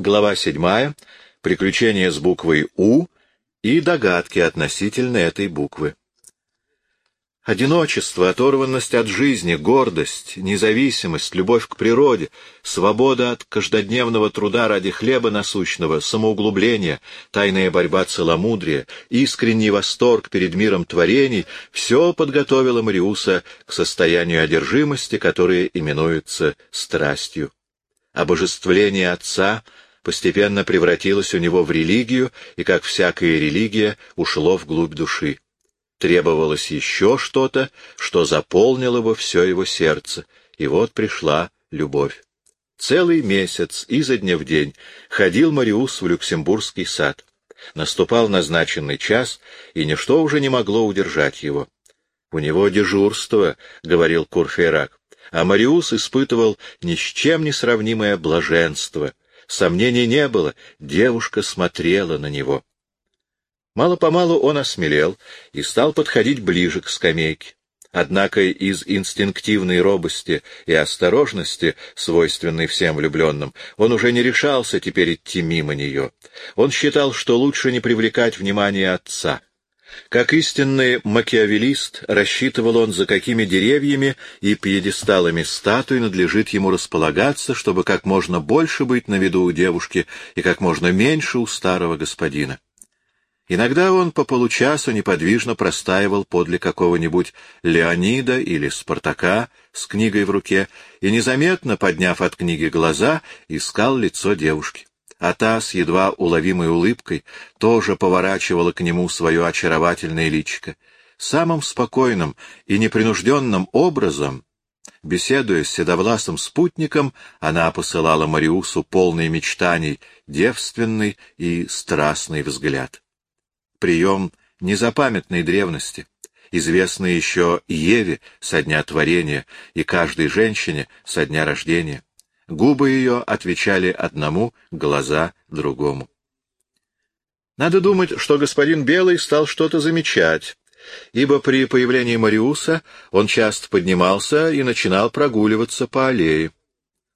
Глава 7. Приключения с буквой «У» и догадки относительно этой буквы. Одиночество, оторванность от жизни, гордость, независимость, любовь к природе, свобода от каждодневного труда ради хлеба насущного, самоуглубление, тайная борьба целомудрия, искренний восторг перед миром творений — все подготовило Мариуса к состоянию одержимости, которое именуется страстью. Обожествление отца постепенно превратилось у него в религию, и, как всякая религия, ушло вглубь души. Требовалось еще что-то, что заполнило бы все его сердце, и вот пришла любовь. Целый месяц, изо дня в день, ходил Мариус в Люксембургский сад. Наступал назначенный час, и ничто уже не могло удержать его. — У него дежурство, — говорил Курфейрак, а Мариус испытывал ни с чем не сравнимое блаженство. Сомнений не было, девушка смотрела на него. Мало-помалу он осмелел и стал подходить ближе к скамейке. Однако из инстинктивной робости и осторожности, свойственной всем влюбленным, он уже не решался теперь идти мимо нее. Он считал, что лучше не привлекать внимание отца. Как истинный макиавелист, рассчитывал он, за какими деревьями и пьедесталами статуй надлежит ему располагаться, чтобы как можно больше быть на виду у девушки и как можно меньше у старого господина. Иногда он по получасу неподвижно простаивал подле какого-нибудь Леонида или Спартака с книгой в руке и, незаметно подняв от книги глаза, искал лицо девушки. А та с едва уловимой улыбкой тоже поворачивала к нему свое очаровательное личико. Самым спокойным и непринужденным образом — Беседуя с седовласым спутником, она посылала Мариусу полный мечтаний, девственный и страстный взгляд прием незапамятной древности, известный еще Еве со дня творения и каждой женщине со дня рождения. Губы ее отвечали одному, глаза — другому. Надо думать, что господин Белый стал что-то замечать, ибо при появлении Мариуса он часто поднимался и начинал прогуливаться по аллее.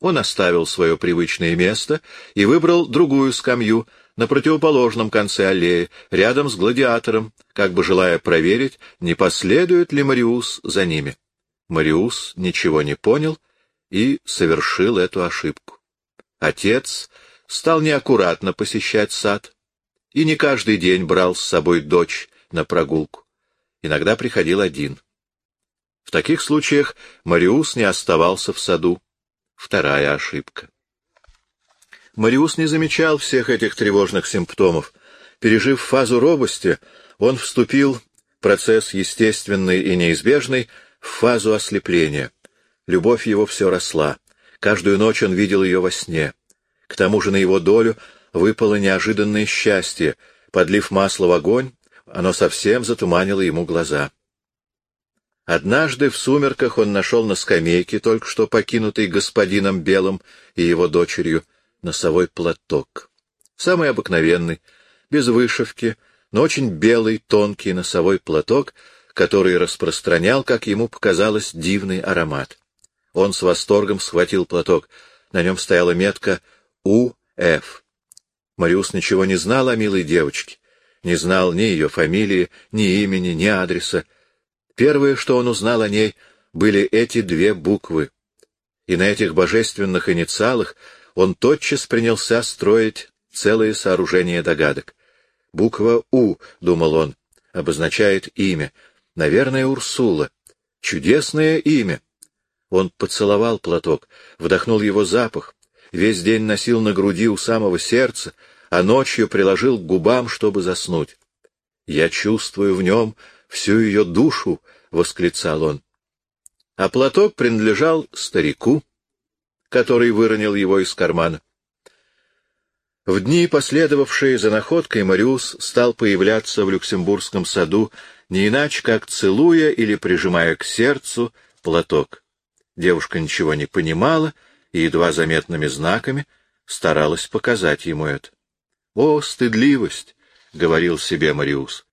Он оставил свое привычное место и выбрал другую скамью — на противоположном конце аллеи, рядом с гладиатором, как бы желая проверить, не последует ли Мариус за ними. Мариус ничего не понял и совершил эту ошибку. Отец стал неаккуратно посещать сад и не каждый день брал с собой дочь на прогулку. Иногда приходил один. В таких случаях Мариус не оставался в саду. Вторая ошибка. Мариус не замечал всех этих тревожных симптомов. Пережив фазу робости, он вступил, процесс естественный и неизбежный, в фазу ослепления. Любовь его все росла. Каждую ночь он видел ее во сне. К тому же на его долю выпало неожиданное счастье. Подлив масло в огонь, оно совсем затуманило ему глаза. Однажды в сумерках он нашел на скамейке, только что покинутый господином Белым и его дочерью, носовой платок. Самый обыкновенный, без вышивки, но очень белый, тонкий носовой платок, который распространял, как ему показалось, дивный аромат. Он с восторгом схватил платок. На нем стояла метка «У.Ф». Мариус ничего не знал о милой девочке, не знал ни ее фамилии, ни имени, ни адреса. Первое, что он узнал о ней, были эти две буквы. И на этих божественных инициалах он тотчас принялся строить целое сооружение догадок. Буква «У», — думал он, — обозначает имя. Наверное, Урсула. Чудесное имя. Он поцеловал платок, вдохнул его запах, весь день носил на груди у самого сердца, а ночью приложил к губам, чтобы заснуть. «Я чувствую в нем всю ее душу», — восклицал он. А платок принадлежал старику, который выронил его из кармана. В дни, последовавшие за находкой, Мариус стал появляться в Люксембургском саду не иначе, как целуя или прижимая к сердцу платок. Девушка ничего не понимала и едва заметными знаками старалась показать ему это. «О, стыдливость!» — говорил себе Мариус.